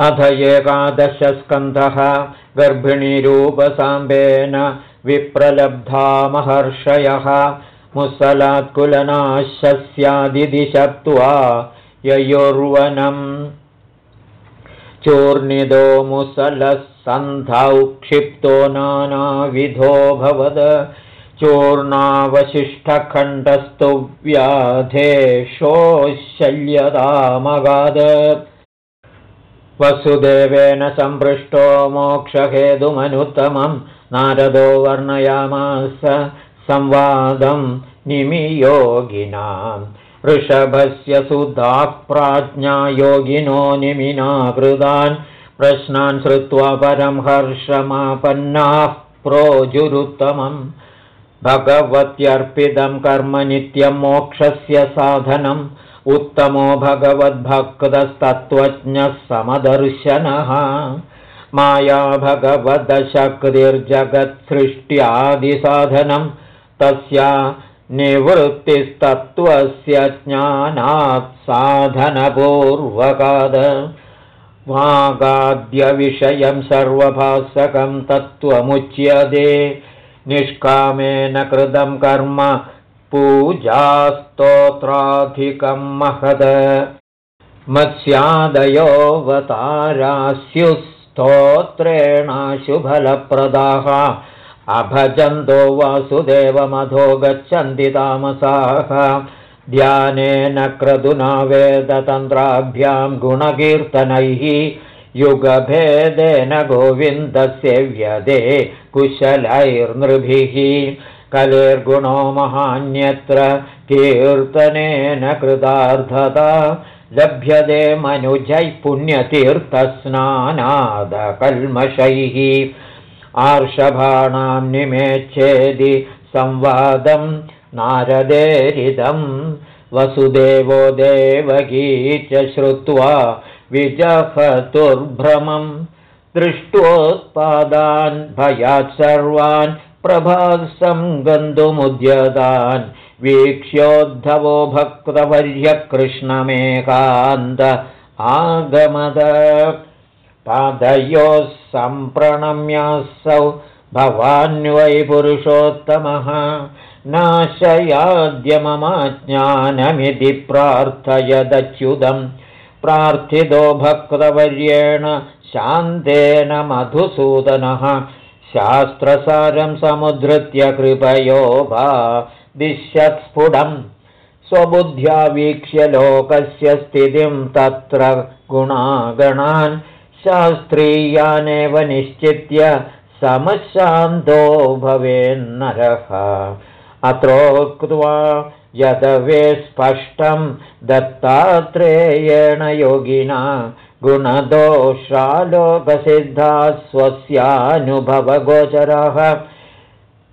अथ एकादशस्कन्धः गर्भिणीरूपसाम्बेन विप्रलब्धा महर्षयः। मुसलात्कुलनाशस्यादिदिशप्त्वा ययोर्वनम् चूर्णिदो मुसलः सन्धौ क्षिप्तो नानाविधो भवद। चूर्णावशिष्टखण्डस्तु व्याधेशोशल्यतामगाद वसुदेवेन सम्पृष्टो मोक्षहेतुमनुत्तमं नारदो वर्णयामास संवादं निमियोगिनाम् ऋषभस्य सुधाः प्राज्ञा योगिनो निमिना कृतान् प्रश्नान् श्रुत्वा परं हर्षमापन्नाः प्रोजुरुत्तमम्। भगवत्यर्पितं कर्म नित्यं मोक्षस्य साधनम् उत्तमो भगवद्भक्तस्तत्त्वज्ञः समदर्शनः माया भगवदशक्तिर्जगत्सृष्ट्यादिसाधनं तस्य निवृत्तिस्तत्त्वस्य ज्ञानात् साधनपूर्वकाद। वागाद्यविषयं सर्वभासकं तत्त्वमुच्यते निष्कामेन कृतं कर्म पूजास्तोत्राधिकं महद। मत्स्यादयोऽवतारास्युस्तोत्रेणाशुफलप्रदाः अभजन्तो वासुदेवमधो गच्छन्ति तामसाः। ध्यानेन क्रतुना वेदतन्त्राभ्यां गुणकीर्तनैः। युगभेदेन गोविन्दस्य व्यदे कुशलैर्नृभिः कलेर्गुणो महान्यत्र कीर्तनेन कृतार्थता लभ्यते मनुजैः पुण्यतीर्थस्नानादकल्मषैः। आर्षभाणां निमेच्छेदि संवादं नारदेरिदं वसुदेवो देवगी च श्रुत्वा विजहतुर्भ्रमं दृष्ट्वोत्पादान् भयात् सर्वान् प्रभासं गन्तुमुद्यतान् वीक्ष्योद्धवो भक्तवर्यकृष्णमेकान्त आगमद पादयोः सम्प्रणम्यासौ भवान्वै पुरुषोत्तमः नाशयाद्य ममाज्ञानमिति प्रार्थयदच्युतं प्रार्थितो भक्तवर्येण शान्तेन मधुसूदनः शास्त्रसारं समुद्धृत्य कृपयो वा स्वबुद्ध्या वीक्ष्य लोकस्य स्थितिं तत्र गुणागणान्। शास्त्रीयानेव निश्चित्य समशान्तो भवेन्नरः। अत्रोक्त्वा यदवे स्पष्टं दत्तात्रेयेण योगिना गुणदोषालोकसिद्धा स्वस्यानुभवगोचरः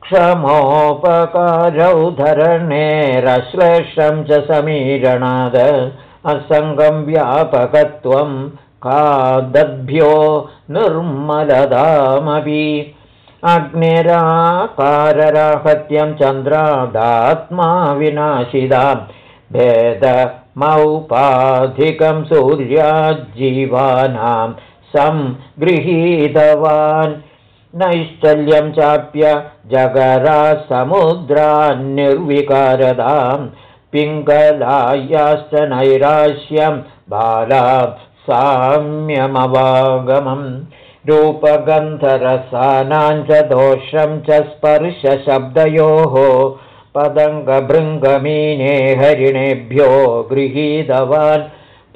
क्षमोपकारौ धरणेरश्लेषं च समीरणाद। असङ्गं व्यापकत्वं कादद्भ्यो निर्मलदामपि। अग्निराकारराहत्यं चन्द्रादात्मा विनाशिदां भेदमौपाधिकं सूर्याज्जीवानां संगृहीतवान्। नैश्चल्यं चाप्य जगरासमुद्रान्निर्विकारदां पिङ्गलायाश्च नैराश्यं बाला साम्यमवागमम्। रूपगन्धरसानां च दोषं च स्पर्शशब्दयोः पदङ्गभृङ्गमीने हरिणेभ्यो गृहीतवान्।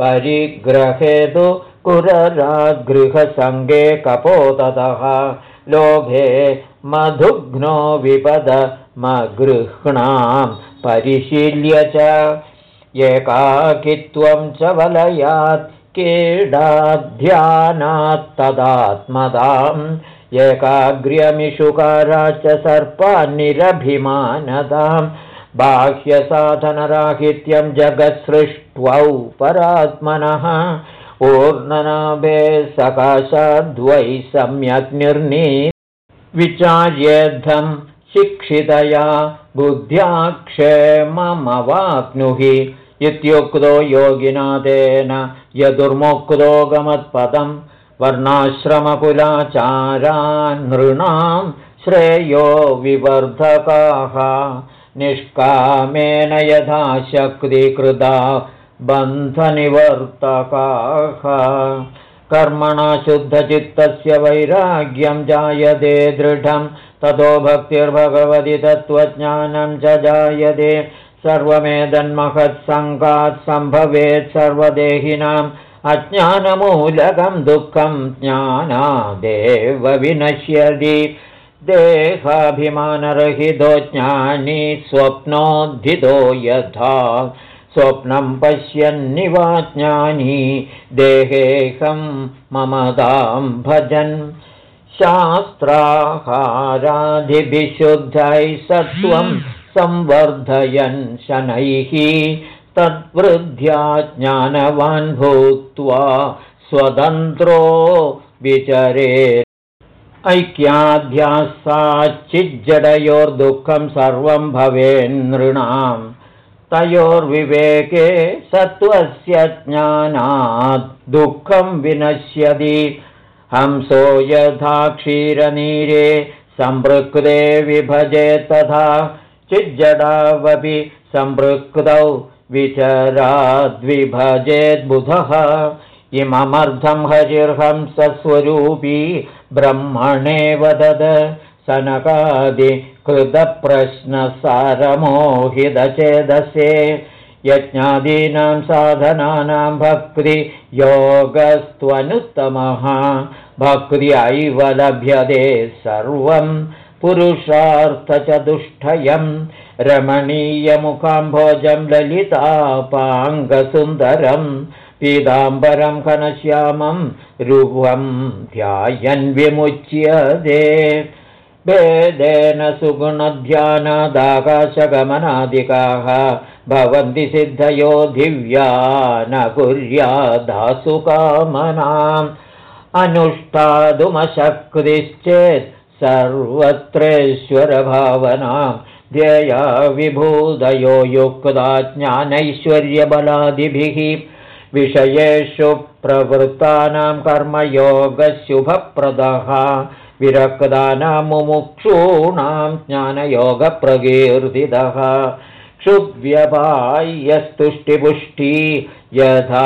परिग्रहेतु कुररागृहसङ्गे कपोततः। लोभे मधुघ्नो विपदमगृह्णां परिशील्य च। एकाकित्वं च वलयात् क्रीडाध्यानात्तदात्मदाम् एकाग्र्यमिषुकारा च सर्पान्निरभिमानतां बाह्यसाधनराहित्यं जगत्सृष्ट्वौ परात्मनः ऊर्णनाभे सकाशाद्वै सम्यक् निर्णी विचार्येद्धं शिक्षितया बुद्ध्याक्षेममवाप्नुहि इत्युक्तो योगिनाथेन यदुर्मुक्तो गमत्पदं वर्णाश्रमकुलाचारानृणां श्रेयो विवर्धकाः। निष्कामेन यथा शक्तिकृता बन्धनिवर्तकाः। कर्मणा शुद्धचित्तस्य वैराग्यं जायते दृढं ततो भक्तिर्भगवति तत्त्वज्ञानं च जायते। सर्वमेदन्महत्सङ्गात् सम्भवेत् सर्वदेहिनाम् अज्ञानमूलकं दुःखं ज्ञानादेव विनश्यति देहाभिमानरहितो ज्ञानी स्वप्नोद्धितो यथा। स्वप्नं पश्यन्निवाज्ञानी देहेऽहं ममतां भजन्। शास्त्राहारादिभिशुद्धैः सत्त्वं संवर्धयन् शनैः तद्वृद्ध्या ज्ञानवान् भूत्वा स्वतन्त्रो विचरेत् ऐक्याध्यासाच्चिज्जडयोर्दुःखं सर्वं भवेन्नृणाम् तयोर्विवेके सत्त्वस्य ज्ञानात् दुःखं विनश्यति। हंसो यथा क्षीरनीरे सम्पृक्ते विभजे तथा। चिज्जडावपि सम्पृक्तौ विचराद्विभजेद्बुधः इममर्धं हरिर्हंसस्वरूपी ब्रह्मणे वदद सनकादि कृतप्रश्नसारमोहितचेदसे यज्ञादीनां साधनानां भक्तियोगस्त्वनुत्तमः भक्त्यैव लभ्यते सर्वं पुरुषार्थचतुष्टयं रमणीयमुखाम्भोजं ललितापाङ्गसुन्दरं पीताम्बरं घनश्यामं रुवं ध्यायन् विमुच्यते भेदेन सुगुणध्यानादाकाशगमनादिकाः भवन्ति सिद्धयो दिव्या न कुर्यादासुकामनाम् अनुष्ठातुमशक्तिश्चेत् सर्वत्रेश्वरभावनां ध्येया विभूदयो युक्ता ज्ञानैश्वर्यबलादिभिः विषयेषु प्रवृत्तानां कर्मयोगशुभप्रदः विरक्तानां मुमुक्षूणां ज्ञानयोगप्रकीर्तितः क्षुव्यपायस्तुष्टिपुष्टि यथा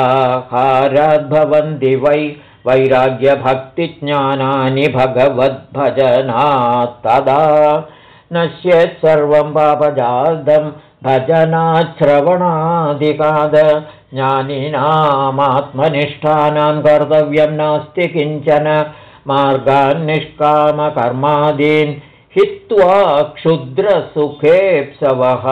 हाराद्भवन्ति वै वैराग्यभक्तिज्ञानानि भगवद्भजनात् तदा नश्येत् सर्वं पापजातं भजनाश्रवणादिकाद। ज्ञानिनामात्मनिष्ठानां कर्तव्यं नास्ति किञ्चन। मार्गान्निष्कामकर्मादीन् हित्वा क्षुद्रसुखेप्सवः।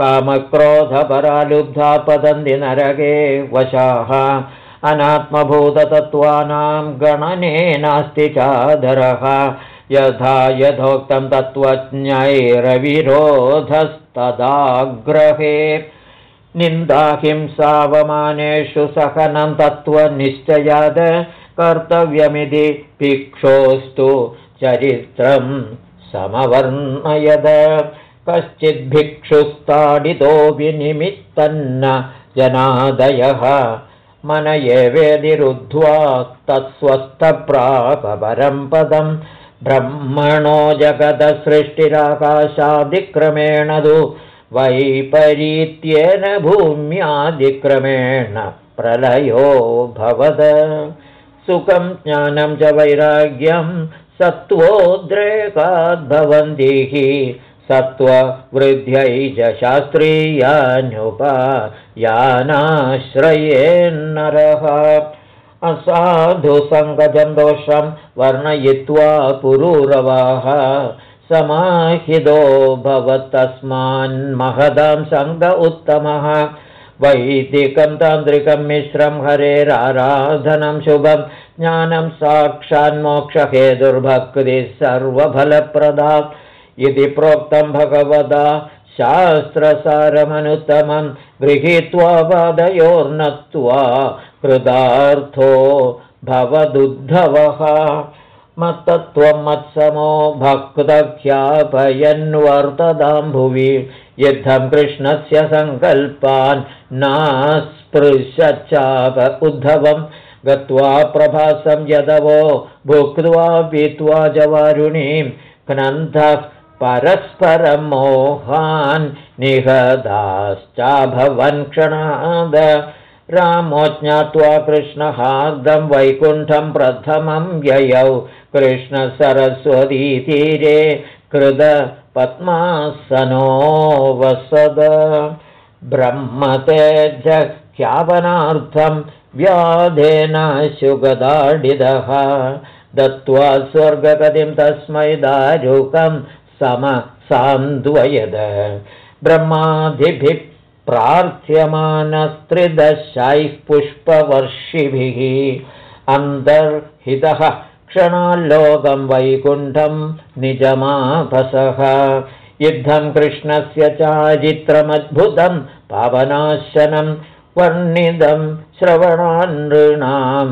कामक्रोधपरालुब्धा पतन्ति नरके वशाः अनात्मभूततत्त्वानां गणने नास्ति चादरः। यथा यथोक्तं तत्त्वज्ञैरविरोधस्तदाग्रहे। निन्दाहिंसावमानेषु सहनं तत्त्वनिश्चयाद कर्तव्यमिति भिक्षोस्तु चरित्रं समवर्णयद। कश्चिद्भिक्षुस्ताडितो विनिमित्तन्न जनादयः मन एवेदिरुद्ध्वा तत्स्वस्थप्रापरं पदं। ब्रह्मणो जगदसृष्टिराकाशादिक्रमेण तु वैपरीत्येन भूम्यादिक्रमेण प्रलयो भवद। सुखं ज्ञानं च वैराग्यं सत्त्वोद्रेकाद्भवन्ति सत्त्ववृद्ध्यै च शास्त्रीयान्युपायानाश्रयेन्नरः असाधुसङ्गजं दोषं वर्णयित्वा पुरूरवाः समाहितो भवत्तस्मान्महदां सङ्ग उत्तमः। वैदिकं तान्त्रिकं मिश्रं हरेराराधनं शुभं ज्ञानं साक्षान्मोक्षहेतुर्भक्तिः सर्वफलप्रदा इति प्रोक्तं भगवदा शास्त्रसारमनुत्तमं गृहीत्वा पादयोर्नत्वा कृतार्थो भवदुद्धवः मत्तत्त्वं मत्समो भक्तख्यापयन्वर्तदां भुवि युद्धं कृष्णस्य सङ्कल्पान् नास्पृशच्चाप उद्धवं गत्वा प्रभासं यदवो भुक्त्वा पीत्वा जवारुणीं क्रन्थः परस्परं मोहान् निहदाश्चाभवन् क्षणाद। रामो ज्ञात्वा कृष्णहार्दं वैकुण्ठं प्रथमं ययौ कृष्णसरस्वतीतीरे कृद पद्मासनो वसद। ब्रह्मतेजख्यापनार्थं व्याधेन शुगदाडिदः दत्त्वा स्वर्गगतिं तस्मै दारुकं समसान्द्वयद ब्रह्मादिभिः प्रार्थ्यमानस्त्रिदशैः पुष्पवर्षिभिः। अन्तर्हितः क्षणाल्लोकं वैकुण्ठं निजमापसः युद्धं कृष्णस्य चारित्रमद्भुतं पावनाशनं वर्णितं श्रवणानॄणां।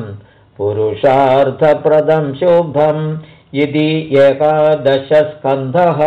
पुरुषार्थप्रदं शुभम् इति एकादशस्कन्धः